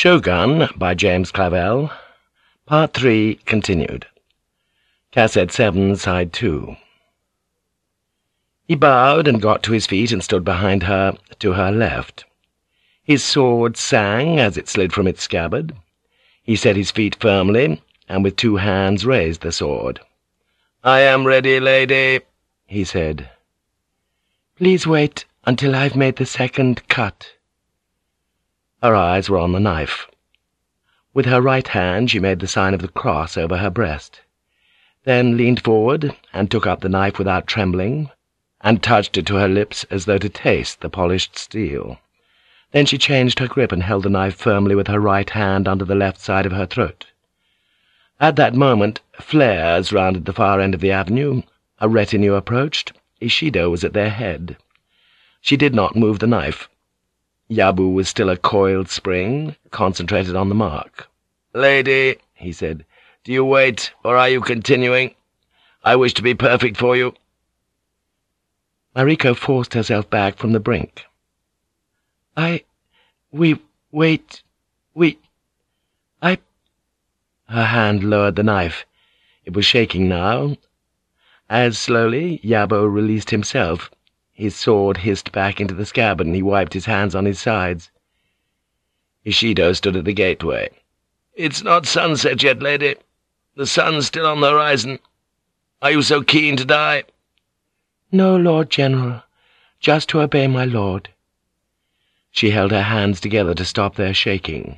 Shogun by James Clavell. Part 3 continued. Cassette 7, Side 2. He bowed and got to his feet and stood behind her, to her left. His sword sang as it slid from its scabbard. He set his feet firmly, and with two hands raised the sword. "'I am ready, lady,' he said. "'Please wait until I've made the second cut.' Her eyes were on the knife. With her right hand she made the sign of the cross over her breast, then leaned forward and took up the knife without trembling, and touched it to her lips as though to taste the polished steel. Then she changed her grip and held the knife firmly with her right hand under the left side of her throat. At that moment, flares rounded the far end of the avenue. A retinue approached. Ishido was at their head. She did not move the knife. Yabu was still a coiled spring, concentrated on the mark. "'Lady,' he said, "'do you wait, or are you continuing? I wish to be perfect for you.' Mariko forced herself back from the brink. "'I... we... wait... we... I... Her hand lowered the knife. It was shaking now. As slowly, Yabu released himself. His sword hissed back into the scabbard, and he wiped his hands on his sides. Ishido stood at the gateway. "'It's not sunset yet, lady. The sun's still on the horizon. Are you so keen to die?' "'No, Lord General. Just to obey my lord.' She held her hands together to stop their shaking.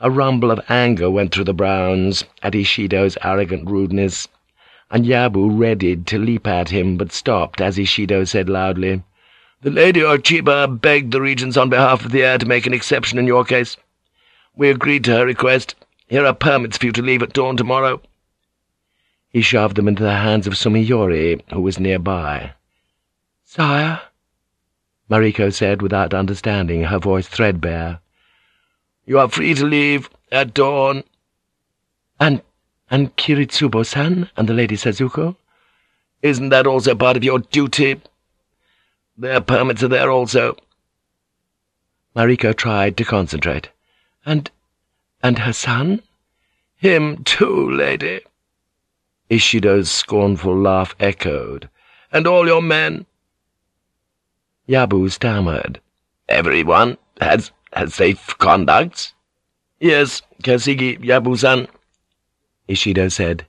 A rumble of anger went through the Browns at Ishido's arrogant rudeness, and Yabu readied to leap at him, but stopped as Ishido said loudly, "The Lady Ochiba begged the Regents on behalf of the heir to make an exception in your case. We agreed to her request. Here are permits for you to leave at dawn tomorrow." He shoved them into the hands of Sumiyori, who was nearby. "Sire?" Mariko said without understanding, her voice threadbare. "You are free to leave at dawn." "And and Kiritsubo-san and the Lady Sazuko? Isn't that also part of your duty? Their permits are there also. Mariko tried to concentrate. And... and her son? Him too, lady. Ishido's scornful laugh echoed. And all your men? Yabu stammered. Everyone has, has safe conducts? Yes, Kasigi Yabu-san. Ishido said.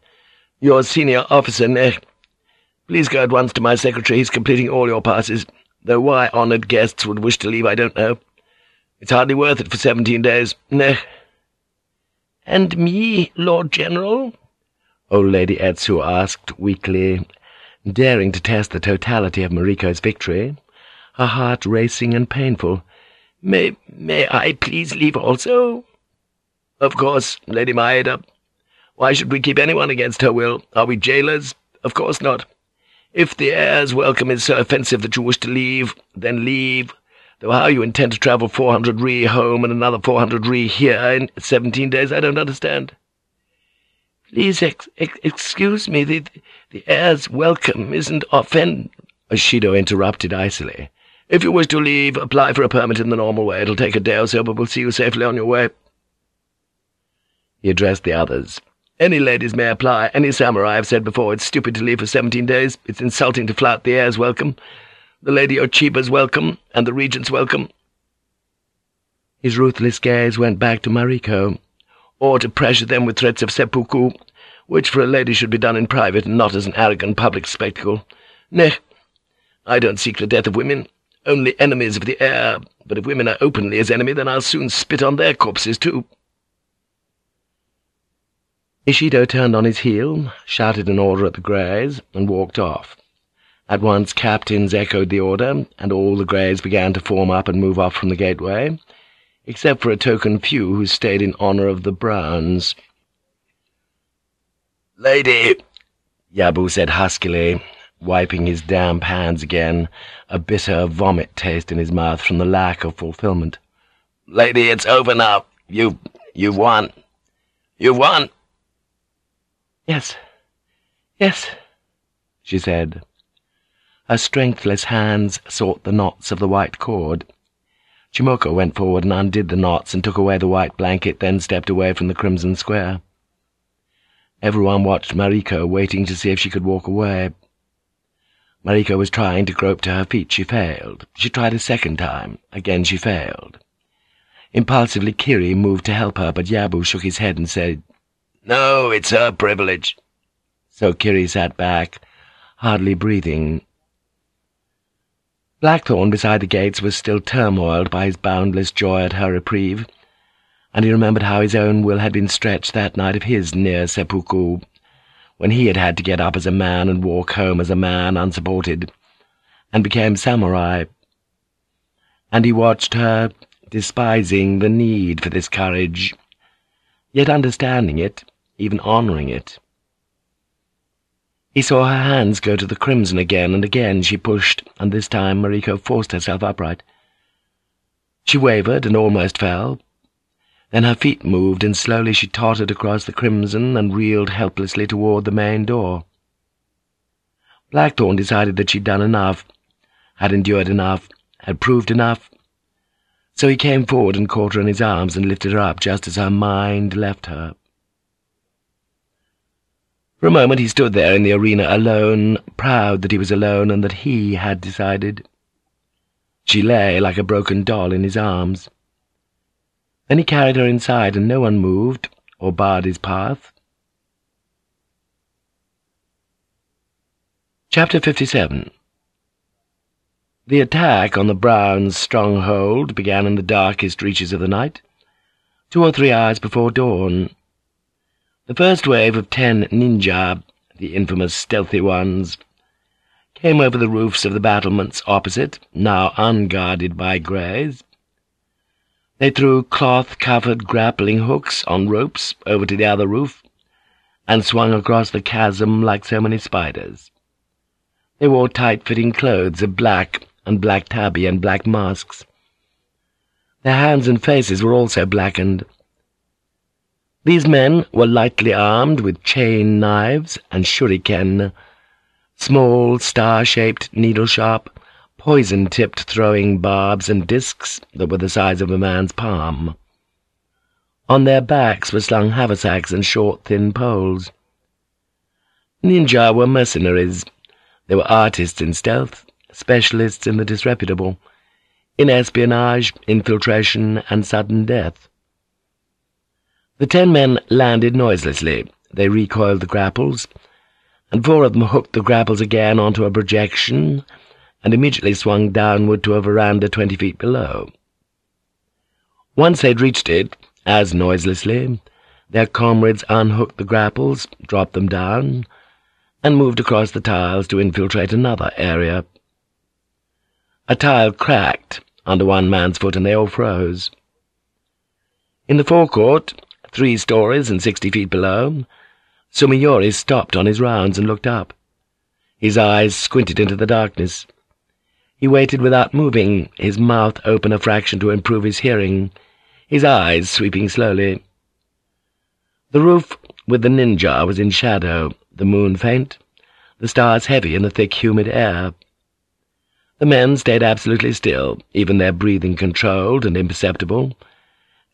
"'Your senior officer, Neh. Please go at once to my secretary. He's completing all your passes, though why honoured guests would wish to leave I don't know. It's hardly worth it for seventeen days. Neh.' "'And me, Lord General?' old Lady Etsu asked weakly, daring to test the totality of Mariko's victory, her heart racing and painful. "'May, may I please leave also?' "'Of course, Lady Maeda.' Why should we keep anyone against her will? Are we jailers? Of course not. If the heir's welcome is so offensive that you wish to leave, then leave. Though how you intend to travel four hundred ri home and another four hundred ri here in seventeen days, I don't understand. Please ex ex excuse me, the, the heir's welcome isn't offend— Ishido interrupted icily. If you wish to leave, apply for a permit in the normal way. It'll take a day or so, but we'll see you safely on your way. He addressed the others. Any ladies may apply. Any samurai, I've said before. It's stupid to leave for seventeen days. It's insulting to flout the heir's welcome. The Lady Ochiba's welcome, and the Regent's welcome. His ruthless gaze went back to Mariko, or to pressure them with threats of seppuku, which for a lady should be done in private and not as an arrogant public spectacle. Neh, I don't seek the death of women, only enemies of the heir, but if women are openly his enemy, then I'll soon spit on their corpses too.' Ishido turned on his heel, shouted an order at the Greys, and walked off. At once captains echoed the order, and all the Greys began to form up and move off from the gateway, except for a token few who stayed in honour of the Browns. "'Lady,' Yabu said huskily, wiping his damp hands again, a bitter vomit taste in his mouth from the lack of fulfilment. "'Lady, it's over now. You've... you've won. You've won!' "'Yes, yes,' she said. Her strengthless hands sought the knots of the white cord. Chimoko went forward and undid the knots and took away the white blanket, then stepped away from the crimson square. Everyone watched Mariko, waiting to see if she could walk away. Mariko was trying to grope to her feet. She failed. She tried a second time. Again she failed. Impulsively, Kiri moved to help her, but Yabu shook his head and said, No, it's her privilege. So Kiri sat back, hardly breathing. Blackthorn beside the gates was still turmoiled by his boundless joy at her reprieve, and he remembered how his own will had been stretched that night of his near seppuku, when he had had to get up as a man and walk home as a man unsupported, and became samurai. And he watched her, despising the need for this courage, yet understanding it, even honouring it. He saw her hands go to the crimson again, and again she pushed, and this time Mariko forced herself upright. She wavered and almost fell. Then her feet moved, and slowly she tottered across the crimson and reeled helplessly toward the main door. Blackthorn decided that she'd done enough, had endured enough, had proved enough. So he came forward and caught her in his arms and lifted her up just as her mind left her. For a moment he stood there in the arena alone, proud that he was alone and that he had decided. She lay like a broken doll in his arms. Then he carried her inside, and no one moved or barred his path. Chapter 57 The attack on the Browns' stronghold began in the darkest reaches of the night, two or three hours before dawn. The first wave of ten ninja, the infamous stealthy ones, came over the roofs of the battlements opposite, now unguarded by greys. They threw cloth-covered grappling hooks on ropes over to the other roof, and swung across the chasm like so many spiders. They wore tight-fitting clothes of black and black tabi and black masks. Their hands and faces were also blackened, these men were lightly armed with chain knives and shuriken, small, star-shaped, needle-sharp, poison-tipped throwing barbs and discs that were the size of a man's palm. On their backs were slung haversacks and short, thin poles. Ninja were mercenaries. They were artists in stealth, specialists in the disreputable, in espionage, infiltration, and sudden death. The ten men landed noiselessly. They recoiled the grapples, and four of them hooked the grapples again onto a projection and immediately swung downward to a veranda twenty feet below. Once they'd reached it, as noiselessly, their comrades unhooked the grapples, dropped them down, and moved across the tiles to infiltrate another area. A tile cracked under one man's foot, and they all froze. In the forecourt, three stories and sixty feet below, Sumiyori stopped on his rounds and looked up. His eyes squinted into the darkness. He waited without moving, his mouth open a fraction to improve his hearing, his eyes sweeping slowly. The roof with the ninja was in shadow, the moon faint, the stars heavy in the thick, humid air. The men stayed absolutely still, even their breathing controlled and imperceptible,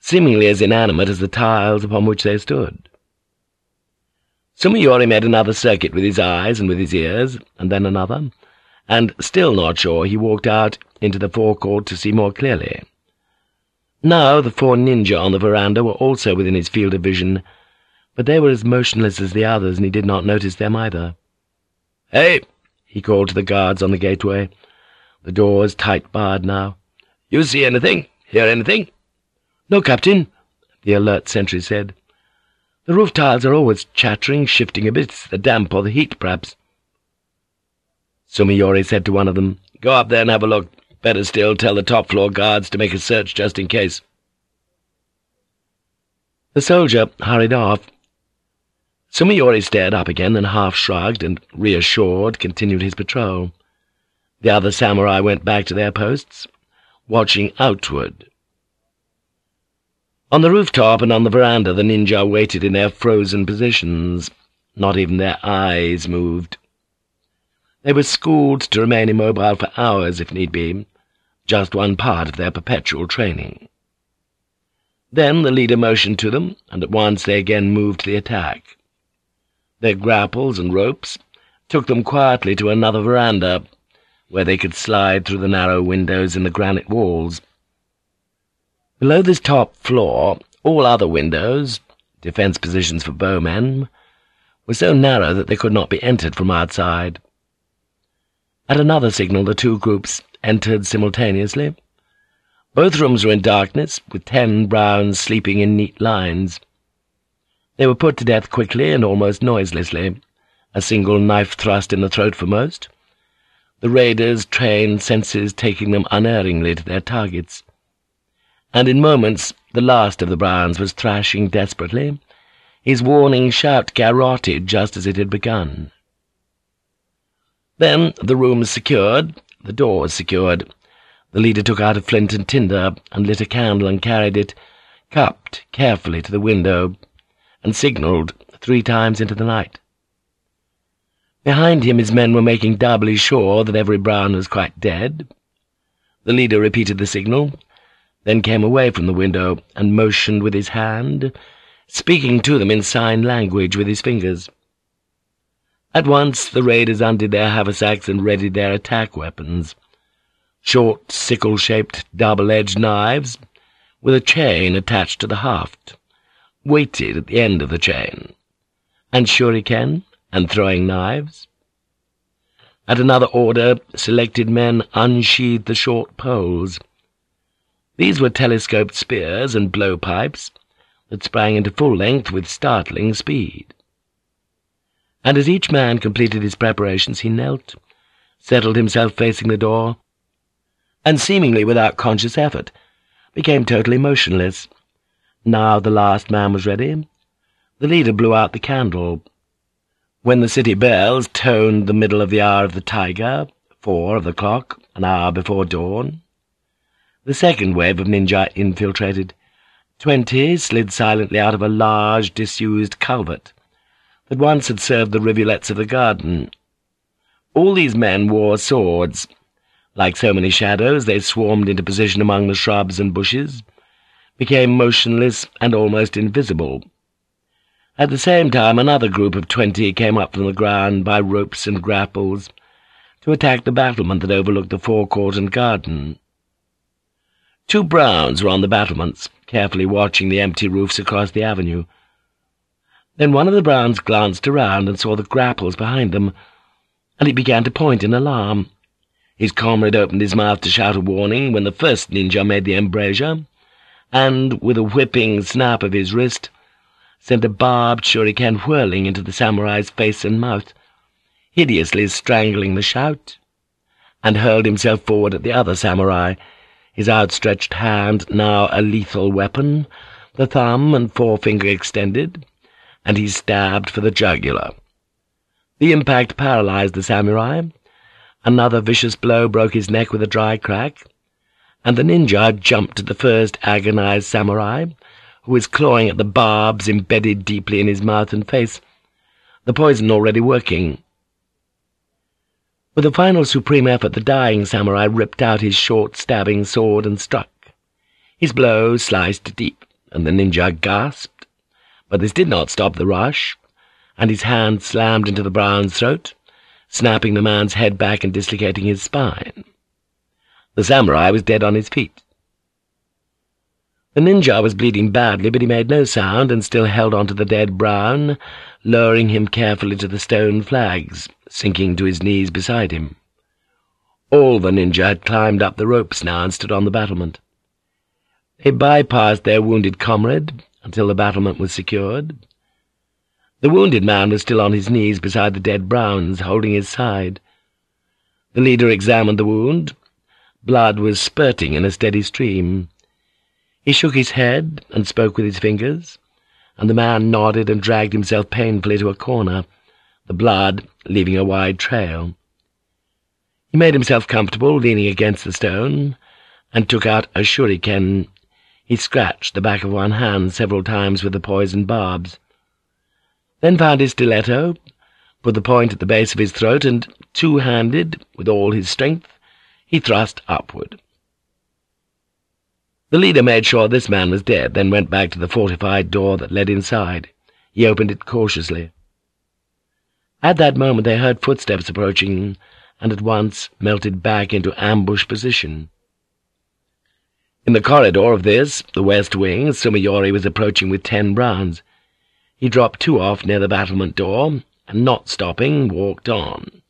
seemingly as inanimate as the tiles upon which they stood. Sumiyori made another circuit with his eyes and with his ears, and then another, and, still not sure, he walked out into the forecourt to see more clearly. Now the four ninja on the veranda were also within his field of vision, but they were as motionless as the others, and he did not notice them either. "'Hey!' he called to the guards on the gateway. The doors tight-barred now. "'You see anything? Hear anything?' "'No, Captain,' the alert sentry said. "'The roof tiles are always chattering, shifting a bit. It's the damp or the heat, perhaps.' Sumiyori said to one of them, "'Go up there and have a look. Better still, tell the top-floor guards to make a search just in case.' The soldier hurried off. Sumiyori stared up again, then half shrugged and, reassured, continued his patrol. The other samurai went back to their posts, watching outward. On the rooftop and on the veranda the ninja waited in their frozen positions. Not even their eyes moved. They were schooled to remain immobile for hours, if need be, just one part of their perpetual training. Then the leader motioned to them, and at once they again moved to the attack. Their grapples and ropes took them quietly to another veranda, where they could slide through the narrow windows in the granite walls. Below this top floor, all other windows, defence positions for bowmen, were so narrow that they could not be entered from outside. At another signal the two groups entered simultaneously. Both rooms were in darkness, with ten browns sleeping in neat lines. They were put to death quickly and almost noiselessly, a single knife thrust in the throat for most, the raiders' trained senses taking them unerringly to their targets. And in moments the last of the Browns was thrashing desperately, his warning shout garroted just as it had begun. Then, the room was secured, the door was secured, the leader took out a flint and tinder and lit a candle and carried it, cupped carefully to the window, and signalled three times into the night. Behind him his men were making doubly sure that every Brown was quite dead. The leader repeated the signal, then came away from the window and motioned with his hand, speaking to them in sign language with his fingers. At once the raiders undid their haversacks and readied their attack weapons. Short, sickle-shaped, double-edged knives, with a chain attached to the haft, weighted at the end of the chain, and shuriken and throwing knives. At another order, selected men unsheathed the short poles. These were telescoped spears and blowpipes that sprang into full length with startling speed and as each man completed his preparations he knelt, settled himself facing the door, and seemingly without conscious effort, became totally motionless. Now the last man was ready. The leader blew out the candle. When the city bells toned the middle of the hour of the tiger, four of the clock, an hour before dawn, the second wave of ninja infiltrated. Twenty slid silently out of a large, disused culvert that once had served the rivulets of the garden. All these men wore swords. Like so many shadows, they swarmed into position among the shrubs and bushes, became motionless and almost invisible. At the same time, another group of twenty came up from the ground by ropes and grapples to attack the battlement that overlooked the forecourt and garden. Two Browns were on the battlements, carefully watching the empty roofs across the avenue, then one of the Browns glanced around and saw the grapples behind them, and he began to point in alarm. His comrade opened his mouth to shout a warning when the first ninja made the embrasure, and, with a whipping snap of his wrist, sent a barbed shuriken whirling into the samurai's face and mouth, hideously strangling the shout, and hurled himself forward at the other samurai, his outstretched hand now a lethal weapon, the thumb and forefinger extended, and he stabbed for the jugular. The impact paralyzed the samurai. Another vicious blow broke his neck with a dry crack, and the ninja jumped at the first agonized samurai, who was clawing at the barbs embedded deeply in his mouth and face, the poison already working. With a final supreme effort, the dying samurai ripped out his short, stabbing sword and struck. His blow sliced deep, and the ninja gasped but this did not stop the rush, and his hand slammed into the Brown's throat, snapping the man's head back and dislocating his spine. The samurai was dead on his feet. The ninja was bleeding badly, but he made no sound and still held on to the dead Brown, lowering him carefully to the stone flags, sinking to his knees beside him. All the ninja had climbed up the ropes now and stood on the battlement. They bypassed their wounded comrade, until the battlement was secured. The wounded man was still on his knees beside the dead Browns, holding his side. The leader examined the wound. Blood was spurting in a steady stream. He shook his head and spoke with his fingers, and the man nodded and dragged himself painfully to a corner, the blood leaving a wide trail. He made himself comfortable, leaning against the stone, and took out a shuriken he scratched the back of one hand several times with the poisoned barbs, then found his stiletto, put the point at the base of his throat, and, two-handed, with all his strength, he thrust upward. The leader made sure this man was dead, then went back to the fortified door that led inside. He opened it cautiously. At that moment they heard footsteps approaching, and at once melted back into ambush position. In the corridor of this, the west wing, Sumiyori was approaching with ten Browns. He dropped two off near the battlement door, and not stopping, walked on.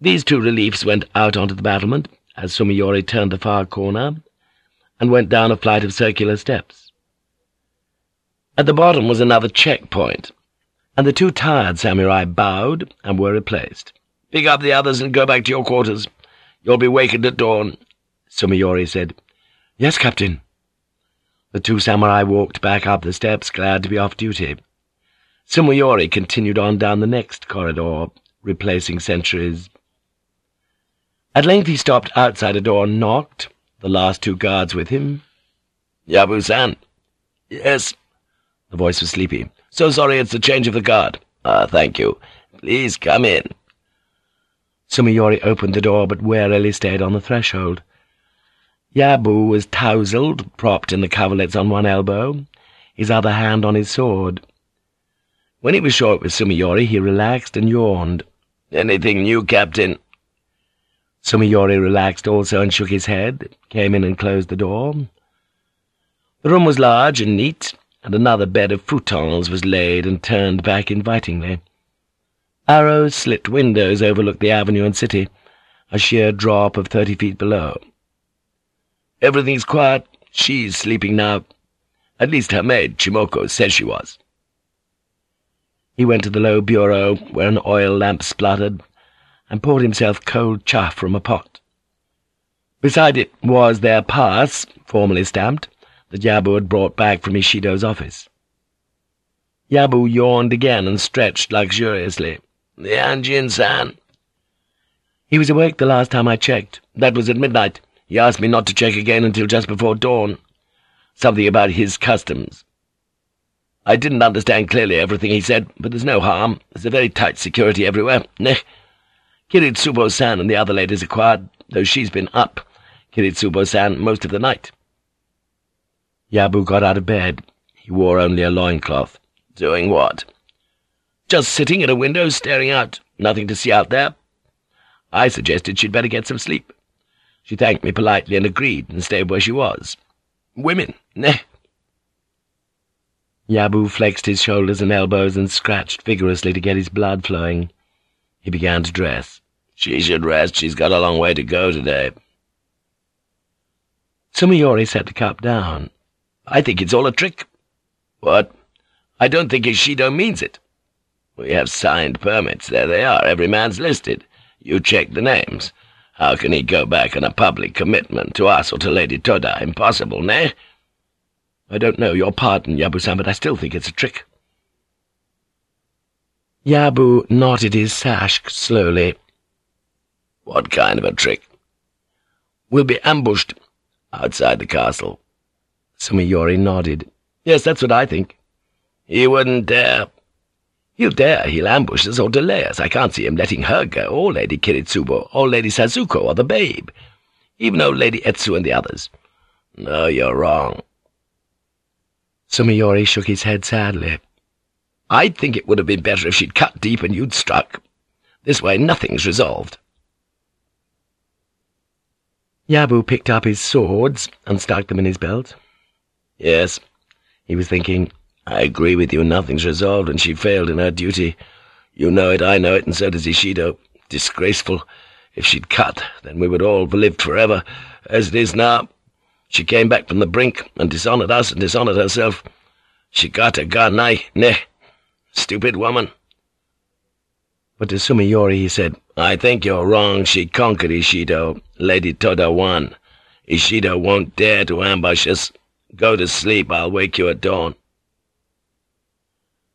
These two reliefs went out onto the battlement, as Sumiyori turned the far corner, and went down a flight of circular steps. At the bottom was another checkpoint, and the two tired samurai bowed and were replaced. "'Pick up the others and go back to your quarters. You'll be wakened at dawn,' Sumiyori said. "'Yes, Captain.' The two samurai walked back up the steps, glad to be off duty. Sumiyori continued on down the next corridor, replacing sentries. At length he stopped outside a door and knocked, the last two guards with him. "'Yabu-san?' "'Yes.' The voice was sleepy. "'So sorry, it's the change of the guard.' "'Ah, thank you. Please come in.' Sumiyori opened the door, but warily stayed on the threshold. Yabu was tousled, propped in the coverlets on one elbow, his other hand on his sword. When he was sure it was Sumiyori, he relaxed and yawned. "'Anything new, Captain?' Sumiyori relaxed also and shook his head, came in and closed the door. The room was large and neat, and another bed of futons was laid and turned back invitingly. Arrow-slit windows overlooked the avenue and city, a sheer drop of thirty feet below. Everything's quiet. She's sleeping now. At least her maid, Chimoko, says she was. He went to the low bureau, where an oil lamp spluttered, and poured himself cold cha from a pot. Beside it was their pass, formally stamped, that Yabu had brought back from Ishido's office. Yabu yawned again and stretched luxuriously. The Anjin-san. He was awake the last time I checked. That was at midnight. He asked me not to check again until just before dawn. Something about his customs. I didn't understand clearly everything he said, but there's no harm. There's a very tight security everywhere. Neh. Kiritsubo-san and the other ladies are quiet, though she's been up, Kiritsubo-san, most of the night. Yabu got out of bed. He wore only a loincloth. Doing what? Just sitting at a window, staring out. Nothing to see out there. I suggested she'd better get some sleep. She thanked me politely and agreed, and stayed where she was. Women, neh. Yabu flexed his shoulders and elbows and scratched vigorously to get his blood flowing. He began to dress. She should rest. She's got a long way to go today. Sumiyori set the cup down. I think it's all a trick. What? I don't think Ishido means it. We have signed permits. There they are. Every man's listed. You check the names. How can he go back on a public commitment to us or to Lady Toda? Impossible, nay? I don't know, your pardon, Yabu-san, but I still think it's a trick. Yabu knotted his sash slowly. What kind of a trick? We'll be ambushed outside the castle. Sumiyori nodded. Yes, that's what I think. He wouldn't dare. He'll dare, he'll ambush us or delay us. I can't see him letting her go, or Lady Kiritsubo, or Lady Sazuko, or the babe. Even old Lady Etsu and the others. No, you're wrong. Sumiyori shook his head sadly. I think it would have been better if she'd cut deep and you'd struck. This way nothing's resolved. Yabu picked up his swords and stuck them in his belt. Yes, he was thinking, I agree with you, nothing's resolved, and she failed in her duty. You know it, I know it, and so does Ishido. Disgraceful. If she'd cut, then we would all have lived forever. As it is now, she came back from the brink, and dishonoured us and dishonoured herself. Shikata ga nai, ne. Stupid woman. But to Sumiyori he said, I think you're wrong. She conquered Ishido. Lady Toda won. Ishido won't dare to ambush us. Go to sleep. I'll wake you at dawn.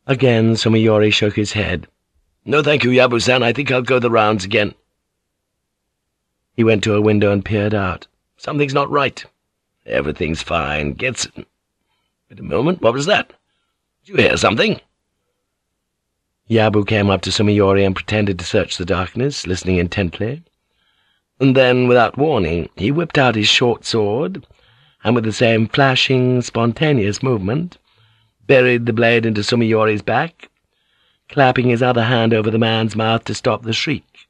Again Sumiyori shook his head. No, thank you, Yabu-san. I think I'll go the rounds again. He went to a window and peered out. Something's not right. Everything's fine. Gets... Wait a moment. What was that? Did you hear something? Yabu came up to Sumiyori and pretended to search the darkness, listening intently. And then, without warning, he whipped out his short sword and with the same flashing, spontaneous movement, buried the blade into Sumiyori's back, clapping his other hand over the man's mouth to stop the shriek.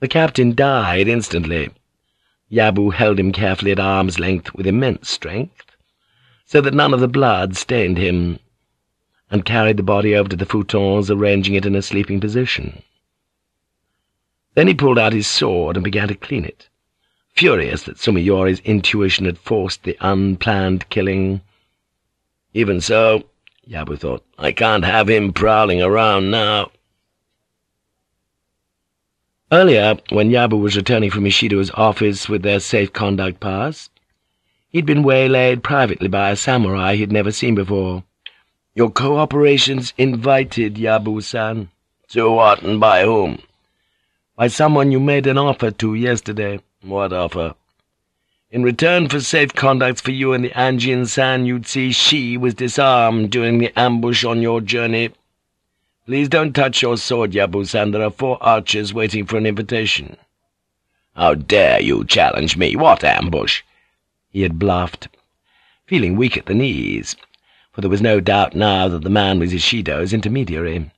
The captain died instantly. Yabu held him carefully at arm's length with immense strength, so that none of the blood stained him, and carried the body over to the futons, arranging it in a sleeping position. Then he pulled out his sword and began to clean it, furious that Sumiyori's intuition had forced the unplanned killing. Even so, Yabu thought, I can't have him prowling around now. Earlier, when Yabu was returning from Ishido's office with their safe conduct pass, he'd been waylaid privately by a samurai he'd never seen before. Your cooperation's invited, Yabu-san. To what and by whom? By someone you made an offer to yesterday. What offer? In return for safe conducts for you and the Anjin-san, you'd see she was disarmed during the ambush on your journey. Please don't touch your sword, Yabu-san. There are four archers waiting for an invitation. How dare you challenge me? What ambush? He had bluffed, feeling weak at the knees, for there was no doubt now that the man was Ishido's intermediary.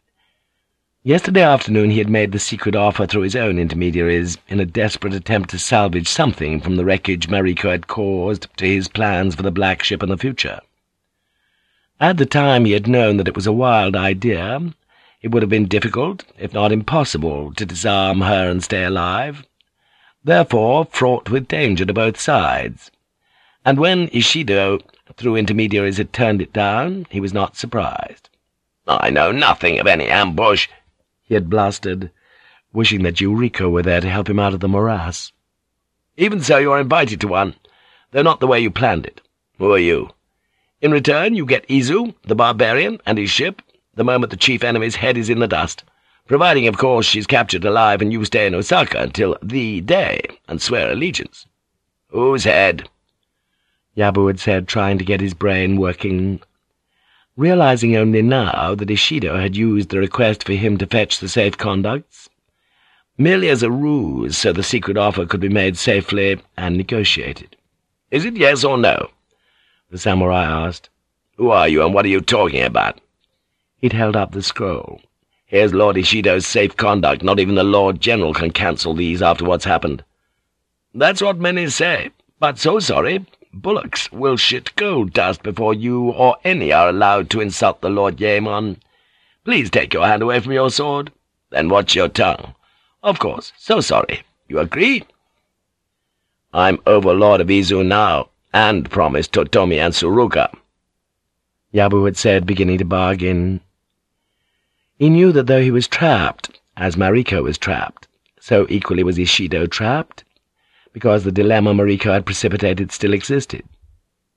Yesterday afternoon he had made the secret offer through his own intermediaries in a desperate attempt to salvage something from the wreckage Mariko had caused to his plans for the Black Ship and the future. At the time he had known that it was a wild idea. It would have been difficult, if not impossible, to disarm her and stay alive, therefore fraught with danger to both sides. And when Ishido, through intermediaries, had turned it down, he was not surprised. "'I know nothing of any ambush,' he had blustered, wishing that Yuriko were there to help him out of the morass. Even so, you are invited to one, though not the way you planned it. Who are you? In return, you get Izu, the barbarian, and his ship, the moment the chief enemy's head is in the dust, providing, of course, she's captured alive and you stay in Osaka until the day and swear allegiance. Whose head? Yabu had said, trying to get his brain working realizing only now that Ishido had used the request for him to fetch the safe conducts, merely as a ruse so the secret offer could be made safely and negotiated. "'Is it yes or no?' the samurai asked. "'Who are you, and what are you talking about?' He'd held up the scroll. "'Here's Lord Ishido's safe conduct. Not even the Lord General can cancel these after what's happened.' "'That's what many say, but so sorry. Bullocks will shit gold dust before you or any are allowed to insult the Lord Yaemon. Please take your hand away from your sword. Then watch your tongue. Of course, so sorry. You agree? I'm overlord of Izu now, and promised Totomi and Suruga. Yabu had said, beginning to bargain. He knew that though he was trapped, as Mariko was trapped, so equally was Ishido trapped, because the dilemma Mariko had precipitated still existed.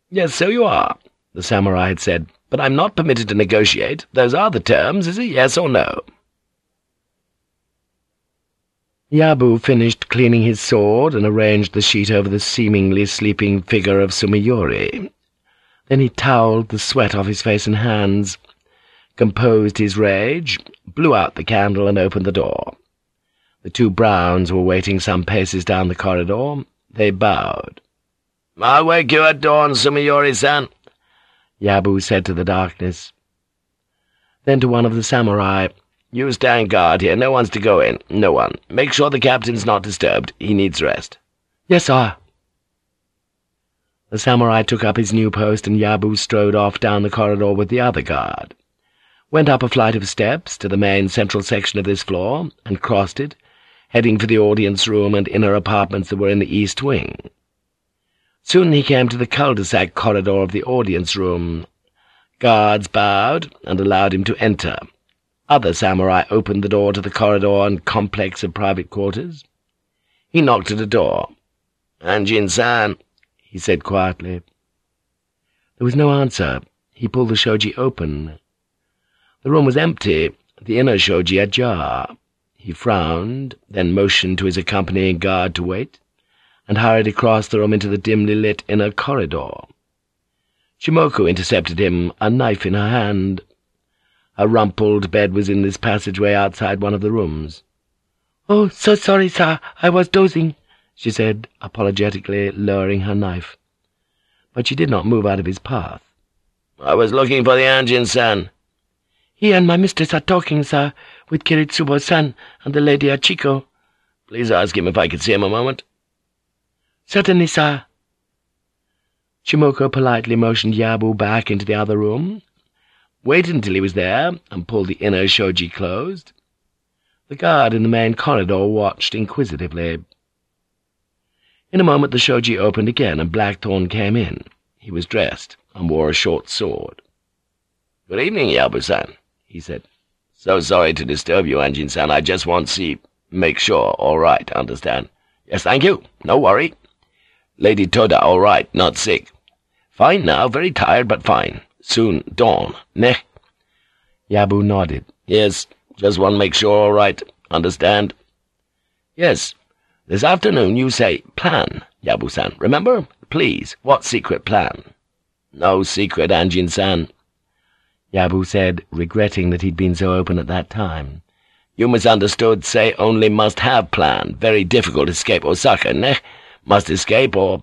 "'Yes, so you are,' the samurai had said, "'but I'm not permitted to negotiate. Those are the terms. Is it yes or no?' Yabu finished cleaning his sword and arranged the sheet over the seemingly sleeping figure of Sumiyori. Then he toweled the sweat off his face and hands, composed his rage, blew out the candle, and opened the door. The two Browns were waiting some paces down the corridor. They bowed. "'I'll wake you at dawn, Sumiyori-san,' Yabu said to the darkness. Then to one of the samurai, "'You stand guard here. No one's to go in. No one. Make sure the captain's not disturbed. He needs rest.' "'Yes, sir.' The samurai took up his new post, and Yabu strode off down the corridor with the other guard, went up a flight of steps to the main central section of this floor, and crossed it, heading for the audience room and inner apartments that were in the east wing. Soon he came to the cul-de-sac corridor of the audience room. Guards bowed and allowed him to enter. Other samurai opened the door to the corridor and complex of private quarters. He knocked at a door. "'Anjin-san,' he said quietly. There was no answer. He pulled the shoji open. The room was empty, the inner shoji ajar. He frowned, then motioned to his accompanying guard to wait, and hurried across the room into the dimly lit inner corridor. Chimoko intercepted him, a knife in her hand. Her rumpled bed was in this passageway outside one of the rooms. "'Oh, so sorry, sir. I was dozing,' she said, apologetically lowering her knife. but she did not move out of his path. I was looking for the Anjin-san. He and my mistress are talking, sir, with Kiritsubo-san and the Lady Achiko. Please ask him if I could see him a moment. Certainly, sir. Chimoko politely motioned Yabu back into the other room, waited until he was there, and pulled the inner shoji closed. The guard in the main corridor watched inquisitively. In a moment the shoji opened again, and Blackthorn came in. He was dressed, and wore a short sword. "'Good evening, Yabu-san,' he said. "'So sorry to disturb you, Anjin-san. I just want to see, make sure, all right, understand? Yes, thank you. No worry. Lady Toda all right, not sick. Fine now, very tired, but fine. Soon dawn, ne? Yabu nodded. Yes, just want to make sure all right, understand? Yes, this afternoon you say plan, Yabu-san, remember? Please, what secret plan? No secret, Anjin-san. Yabu said, regretting that he'd been so open at that time. You misunderstood, say only must have plan. Very difficult escape Osaka, ne? Must escape or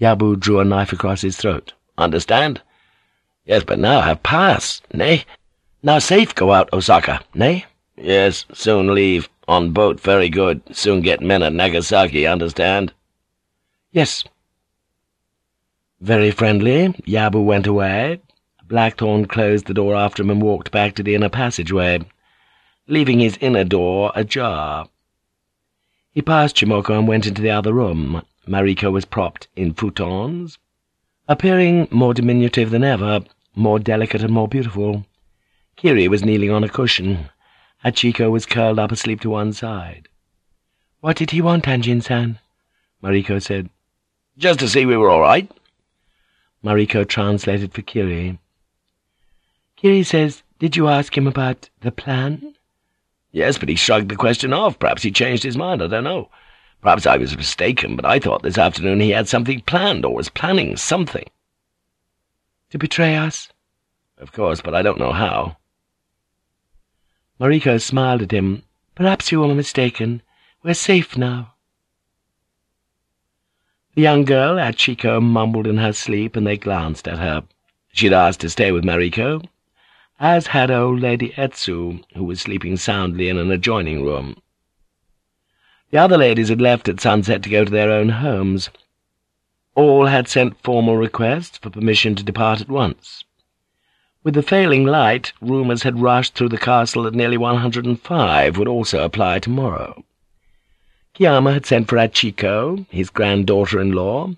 Yabu drew a knife across his throat. Understand? Yes, but now have pass, nay? Now safe go out, Osaka, nay? Yes, soon leave. On boat, very good. Soon get men at Nagasaki, understand? Yes. Very friendly, Yabu went away. Blackthorn closed the door after him and walked back to the inner passageway, leaving his inner door ajar. He passed Chimoko and went into the other room. Mariko was propped in futons, appearing more diminutive than ever, more delicate and more beautiful. Kiri was kneeling on a cushion. Achiko was curled up asleep to one side. "'What did he want, Anjin-san?' Mariko said. "'Just to see we were all right.' Mariko translated for Kiri. Kiri says, did you ask him about the plan?' "'Yes, but he shrugged the question off. Perhaps he changed his mind, I don't know.' Perhaps I was mistaken, but I thought this afternoon he had something planned, or was planning something. To betray us? Of course, but I don't know how. Mariko smiled at him. Perhaps you were mistaken. We're safe now. The young girl, Achiko, mumbled in her sleep, and they glanced at her. She'd asked to stay with Mariko, as had old Lady Etsu, who was sleeping soundly in an adjoining room. The other ladies had left at sunset to go to their own homes. All had sent formal requests for permission to depart at once. With the failing light, rumours had rushed through the castle that nearly 105 would also apply tomorrow. Kiyama had sent for Achiko, his granddaughter-in-law,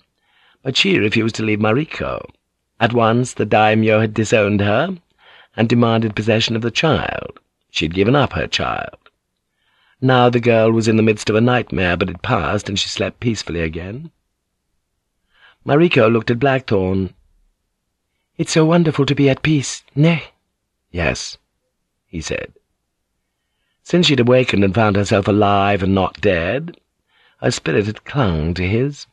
but she refused to leave Mariko. At once the daimyo had disowned her and demanded possession of the child. She had given up her child. Now the girl was in the midst of a nightmare, but it passed, and she slept peacefully again. Mariko looked at Blackthorn. "'It's so wonderful to be at peace, ne?' "'Yes,' he said. Since she'd awakened and found herself alive and not dead, her spirit had clung to his.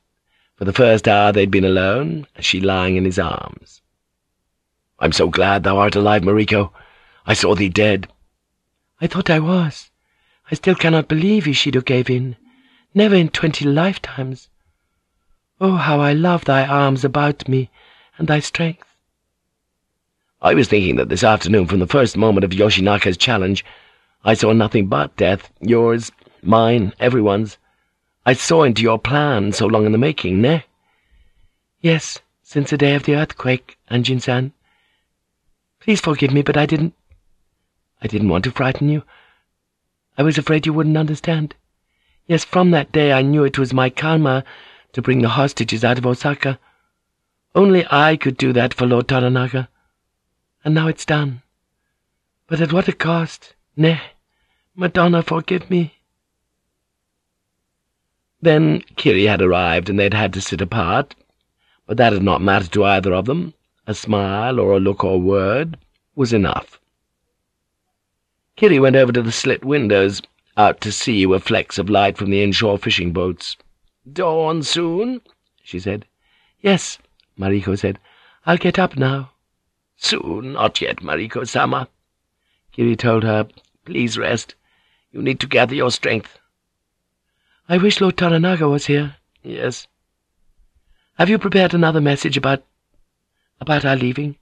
For the first hour they'd been alone, she lying in his arms. "'I'm so glad thou art alive, Mariko. I saw thee dead.' "'I thought I was. I still cannot believe Ishido gave in. Never in twenty lifetimes. Oh, how I love thy arms about me, and thy strength. I was thinking that this afternoon, from the first moment of Yoshinaka's challenge, I saw nothing but death, yours, mine, everyone's. I saw into your plan so long in the making, ne? Yes, since the day of the earthquake, Anjin-san. Please forgive me, but I didn't... I didn't want to frighten you. I was afraid you wouldn't understand. Yes, from that day I knew it was my karma to bring the hostages out of Osaka. Only I could do that for Lord Toranaga. And now it's done. But at what a cost! Ne, Madonna, forgive me. Then Kiri had arrived, and they'd had to sit apart, but that had not mattered to either of them. A smile, or a look or word, was enough. Kiri went over to the slit windows. Out to sea were flecks of light from the inshore fishing boats. "'Dawn soon?' she said. "'Yes,' Mariko said. "'I'll get up now.' "'Soon, not yet, Mariko-sama.' Kiri told her. "'Please rest. You need to gather your strength.' "'I wish Lord Toranaga was here.' "'Yes.' Have you prepared another message about... about our leaving?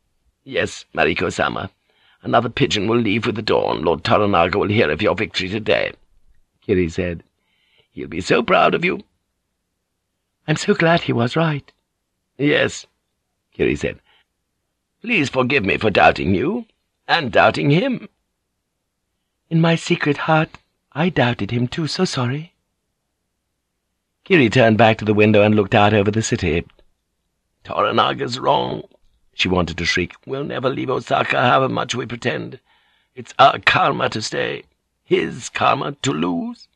Yes, Mariko-sama. Another pigeon will leave with the dawn. Lord Toranaga will hear of your victory today, Kiri said. He'll be so proud of you. I'm so glad he was right. Yes, Kiri said. Please forgive me for doubting you, and doubting him. In my secret heart, I doubted him too, so sorry. Kiri turned back to the window and looked out over the city. Toranaga's wrong, she wanted to shriek. We'll never leave Osaka, however much we pretend. It's our karma to stay, his karma to lose.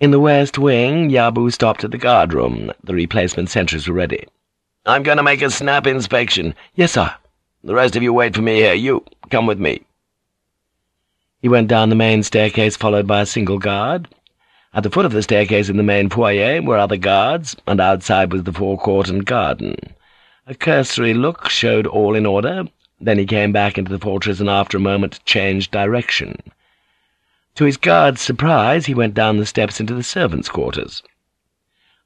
In the west wing, Yabu stopped at the guard room. The replacement sentries were ready. I'm going to make a snap inspection. Yes, sir. The rest of you wait for me here. You, come with me. He went down the main staircase, followed by a single guard. At the foot of the staircase in the main foyer were other guards, and outside was the forecourt and garden. A cursory look showed all in order. Then he came back into the fortress and after a moment changed direction. To his guard's surprise, he went down the steps into the servants' quarters.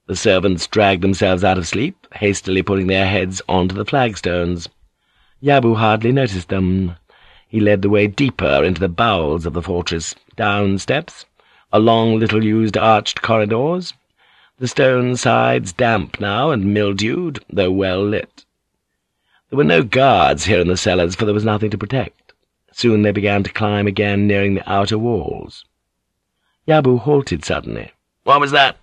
The servants dragged themselves out of sleep, hastily putting their heads onto the flagstones. Yabu hardly noticed them. He led the way deeper into the bowels of the fortress, down steps, along little-used arched corridors, the stone sides damp now and mildewed, though well lit. There were no guards here in the cellars, for there was nothing to protect. Soon they began to climb again, nearing the outer walls. Yabu halted suddenly. "'What was that?'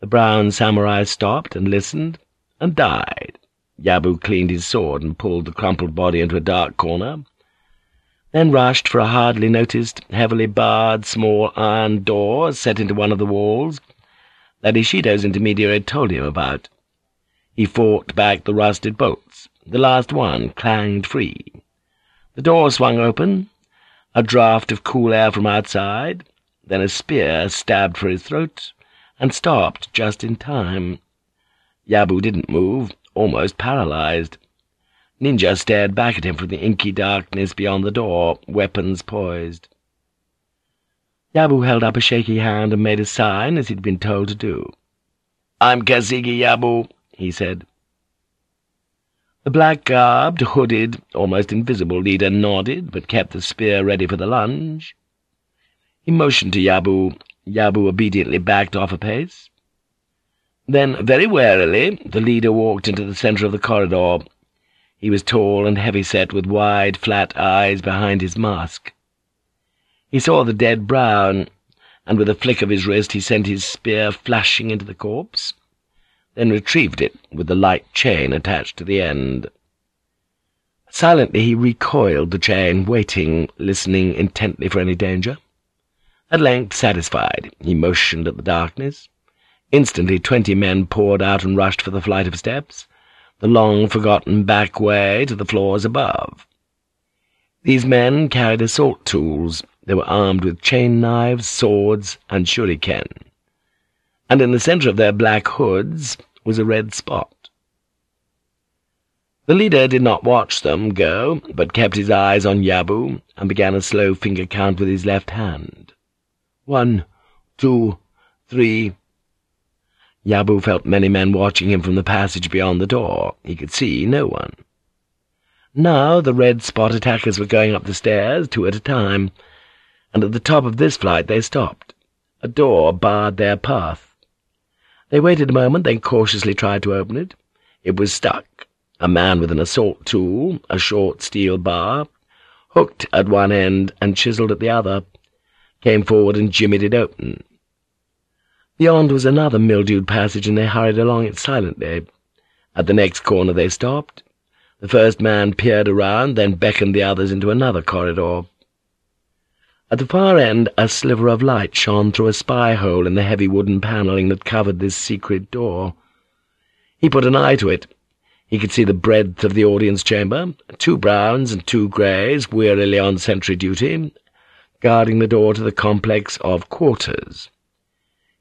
The brown samurai stopped and listened, and died. Yabu cleaned his sword and pulled the crumpled body into a dark corner, then rushed for a hardly noticed, heavily barred, small iron door set into one of the walls that Ishido's intermediary told him about. He fought back the rusted bolts. The last one clanged free. The door swung open, a draught of cool air from outside, then a spear stabbed for his throat, and stopped just in time. Yabu didn't move, almost paralyzed. Ninja stared back at him from the inky darkness beyond the door, weapons poised. Yabu held up a shaky hand and made a sign as he'd been told to do. "'I'm Kasigi Yabu,' he said. The black-garbed, hooded, almost invisible leader nodded, but kept the spear ready for the lunge. He motioned to Yabu. Yabu obediently backed off a pace. Then, very warily, the leader walked into the centre of the corridor. He was tall and heavy-set, with wide, flat eyes behind his mask. He saw the dead Brown, and with a flick of his wrist he sent his spear flashing into the corpse, then retrieved it with the light chain attached to the end. Silently he recoiled the chain, waiting, listening intently for any danger. At length, satisfied, he motioned at the darkness. Instantly twenty men poured out and rushed for the flight of steps, the long-forgotten back way to the floors above. These men carried assault tools. They were armed with chain knives, swords, and shuriken. And in the centre of their black hoods was a red spot. The leader did not watch them go, but kept his eyes on Yabu, and began a slow finger count with his left hand. One, two, three, Yabu felt many men watching him from the passage beyond the door. He could see no one. Now the red spot attackers were going up the stairs, two at a time, and at the top of this flight they stopped. A door barred their path. They waited a moment, then cautiously tried to open it. It was stuck. A man with an assault tool, a short steel bar, hooked at one end and chiselled at the other, came forward and jimmied it open. Beyond was another mildewed passage, and they hurried along it silently. At the next corner they stopped. The first man peered around, then beckoned the others into another corridor. At the far end, a sliver of light shone through a spy hole in the heavy wooden panelling that covered this secret door. He put an eye to it. He could see the breadth of the audience chamber, two browns and two greys wearily on sentry duty, guarding the door to the complex of quarters.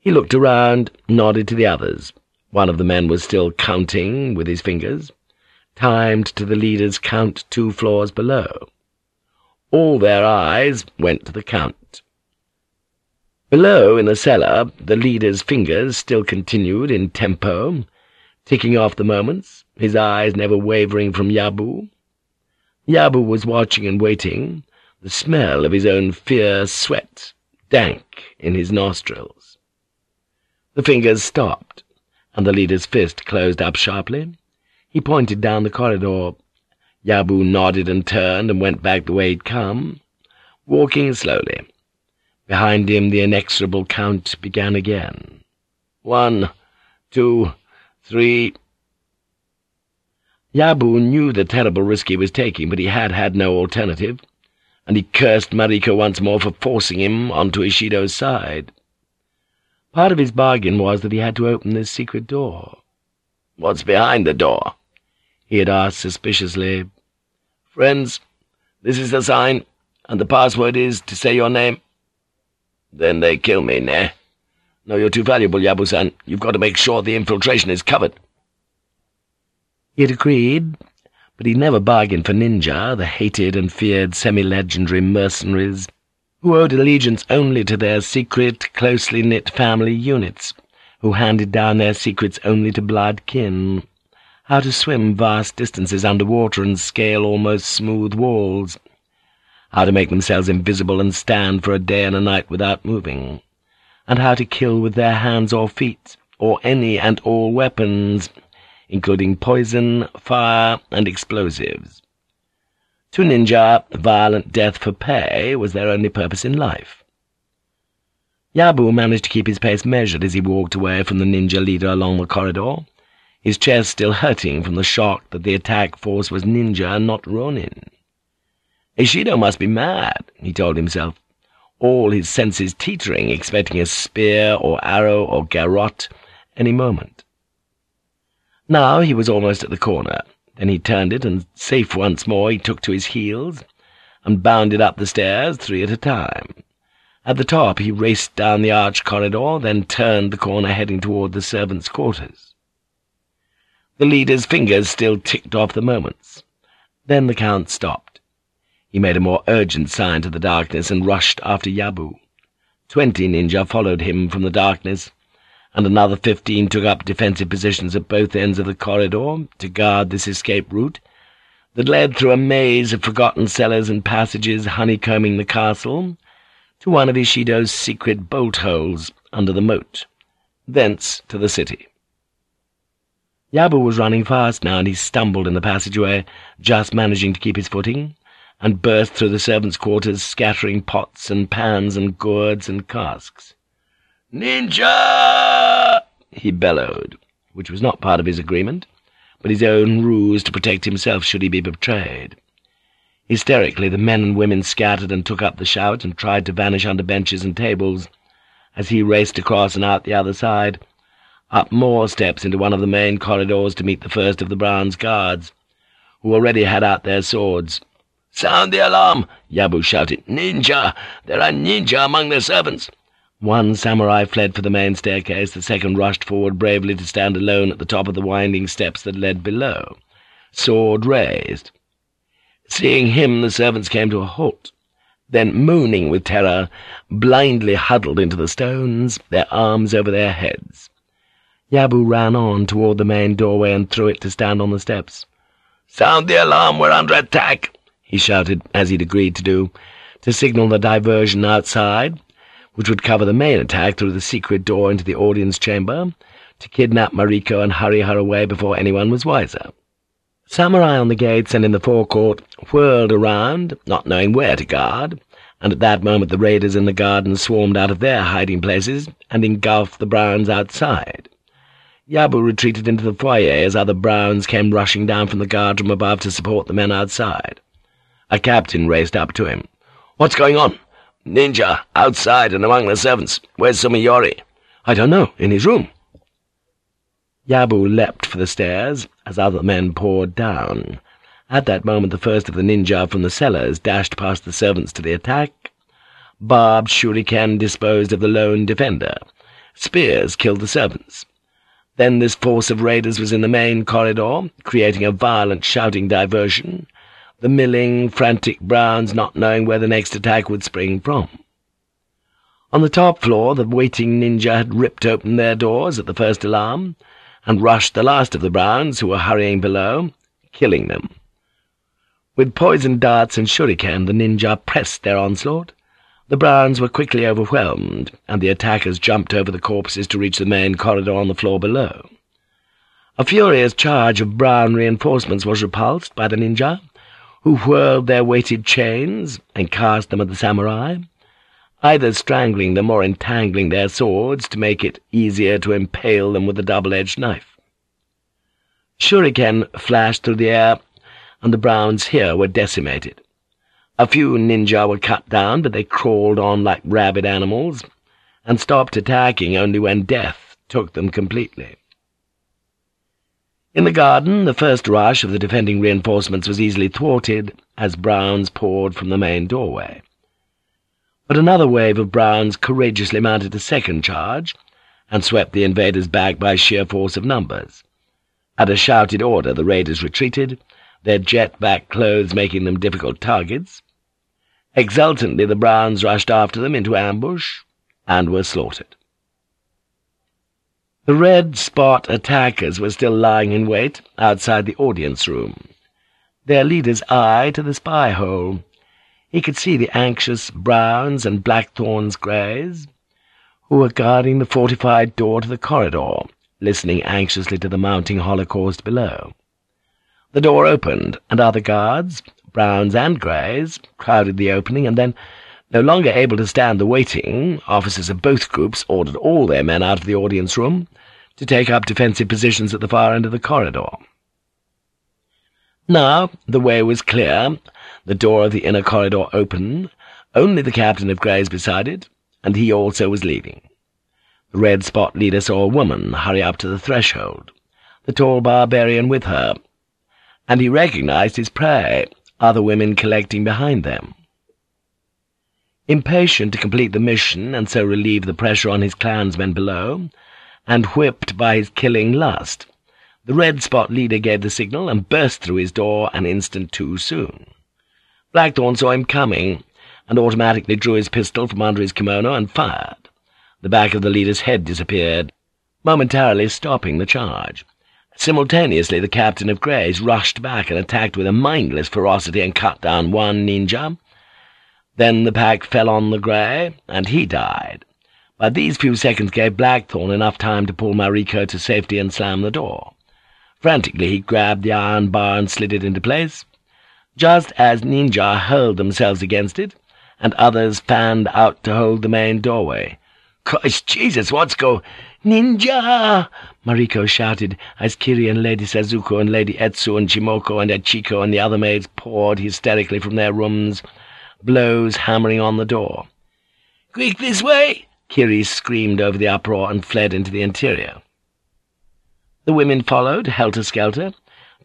He looked around, nodded to the others. One of the men was still counting with his fingers, timed to the leader's count two floors below. All their eyes went to the count. Below, in the cellar, the leader's fingers still continued in tempo, ticking off the moments, his eyes never wavering from Yabu. Yabu was watching and waiting, the smell of his own fierce sweat, dank in his nostrils. The fingers stopped, and the leader's fist closed up sharply. He pointed down the corridor. Yabu nodded and turned and went back the way he'd come, walking slowly. Behind him the inexorable count began again. One, two, three... Yabu knew the terrible risk he was taking, but he had had no alternative, and he cursed Mariko once more for forcing him onto Ishido's side. Part of his bargain was that he had to open this secret door. "'What's behind the door?' he had asked suspiciously. "'Friends, this is the sign, and the password is to say your name.' Then they kill me, ne? No, you're too valuable, Yabu-san. You've got to make sure the infiltration is covered. He had agreed, but he never bargained for Ninja, the hated and feared semi-legendary mercenaries, who owed allegiance only to their secret, closely knit family units, who handed down their secrets only to blood kin, how to swim vast distances underwater and scale almost smooth walls, how to make themselves invisible and stand for a day and a night without moving, and how to kill with their hands or feet, or any and all weapons, including poison, fire, and explosives. To Ninja, violent death for pay was their only purpose in life. Yabu managed to keep his pace measured as he walked away from the ninja leader along the corridor, his chest still hurting from the shock that the attack force was ninja, and not Ronin. Ishido must be mad, he told himself, all his senses teetering, expecting a spear or arrow or garrote any moment. Now he was almost at the corner. Then he turned it, and, safe once more, he took to his heels, and bounded up the stairs, three at a time. At the top he raced down the arched corridor, then turned the corner heading toward the servants' quarters. The leader's fingers still ticked off the moments. Then the Count stopped. He made a more urgent sign to the darkness and rushed after Yabu. Twenty ninja followed him from the darkness, and another fifteen took up defensive positions at both ends of the corridor to guard this escape route that led through a maze of forgotten cellars and passages honeycombing the castle to one of Ishido's secret bolt holes under the moat, thence to the city. Yabu was running fast now, and he stumbled in the passageway, just managing to keep his footing and burst through the servants' quarters, scattering pots and pans and gourds and casks. "'Ninja!' he bellowed, which was not part of his agreement, but his own ruse to protect himself should he be betrayed. Hysterically, the men and women scattered and took up the shout and tried to vanish under benches and tables, as he raced across and out the other side, up more steps into one of the main corridors to meet the first of the bronze guards, who already had out their swords. "'Sound the alarm!' Yabu shouted. "'Ninja! There are ninja among the servants!' One samurai fled for the main staircase, the second rushed forward bravely to stand alone at the top of the winding steps that led below, sword raised. Seeing him, the servants came to a halt, then, moaning with terror, blindly huddled into the stones, their arms over their heads. Yabu ran on toward the main doorway and through it to stand on the steps. "'Sound the alarm! We're under attack!' he shouted, as he'd agreed to do, to signal the diversion outside, which would cover the main attack through the secret door into the audience chamber, to kidnap Mariko and hurry her away before anyone was wiser. Samurai on the gates and in the forecourt whirled around, not knowing where to guard, and at that moment the raiders in the garden swarmed out of their hiding places and engulfed the Browns outside. Yabu retreated into the foyer as other Browns came rushing down from the guard from above to support the men outside. A captain raced up to him. "'What's going on?' "'Ninja, outside and among the servants. Where's Sumiyori?' "'I don't know. In his room.' Yabu leapt for the stairs as other men poured down. At that moment the first of the ninja from the cellars dashed past the servants to the attack. Barbed shuriken disposed of the lone defender. Spears killed the servants. Then this force of raiders was in the main corridor, creating a violent shouting diversion, the milling, frantic Browns not knowing where the next attack would spring from. On the top floor, the waiting ninja had ripped open their doors at the first alarm, and rushed the last of the Browns who were hurrying below, killing them. With poison darts and shuriken, the ninja pressed their onslaught. The Browns were quickly overwhelmed, and the attackers jumped over the corpses to reach the main corridor on the floor below. A furious charge of brown reinforcements was repulsed by the ninja, who whirled their weighted chains and cast them at the samurai, either strangling them or entangling their swords to make it easier to impale them with the double-edged knife. Shuriken flashed through the air, and the Browns here were decimated. A few ninja were cut down, but they crawled on like rabid animals, and stopped attacking only when death took them completely. In the garden, the first rush of the defending reinforcements was easily thwarted as Browns poured from the main doorway. But another wave of Browns courageously mounted a second charge and swept the invaders back by sheer force of numbers. At a shouted order, the raiders retreated, their jet-black clothes making them difficult targets. Exultantly, the Browns rushed after them into ambush and were slaughtered. The red spot attackers were still lying in wait outside the audience room, their leader's eye to the spy hole. He could see the anxious Browns and Blackthorn's Greys, who were guarding the fortified door to the corridor, listening anxiously to the mounting holocaust below. The door opened, and other guards, Browns and Greys, crowded the opening, and then, no longer able to stand the waiting, officers of both groups ordered all their men out of the audience room to take up defensive positions at the far end of the corridor. Now the way was clear, the door of the inner corridor open, only the captain of Greys beside it, and he also was leaving. The red spot leader saw a woman hurry up to the threshold, the tall barbarian with her, and he recognized his prey, other women collecting behind them. Impatient to complete the mission and so relieve the pressure on his clansmen below, and whipped by his killing lust, the red spot leader gave the signal and burst through his door an instant too soon. Blackthorn saw him coming, and automatically drew his pistol from under his kimono and fired. The back of the leader's head disappeared, momentarily stopping the charge. Simultaneously, the captain of Greys rushed back and attacked with a mindless ferocity and cut down one ninja. Then the pack fell on the Grey, and he died. But these few seconds gave Blackthorn enough time to pull Mariko to safety and slam the door. Frantically he grabbed the iron bar and slid it into place. Just as ninja hurled themselves against it, and others fanned out to hold the main doorway. "Christ Jesus, what's go—" "Ninja!" Mariko shouted, as Kiri and Lady Sazuko and Lady Etsu and Chimoko and Echiko and the other maids poured hysterically from their rooms, blows hammering on the door. "Quick, this way!" Kiri screamed over the uproar and fled into the interior. The women followed, helter-skelter,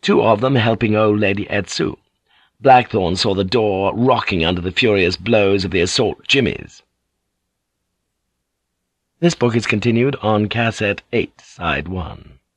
two of them helping old Lady Etsu. Blackthorn saw the door rocking under the furious blows of the assault jimmies. This book is continued on Cassette 8, Side 1.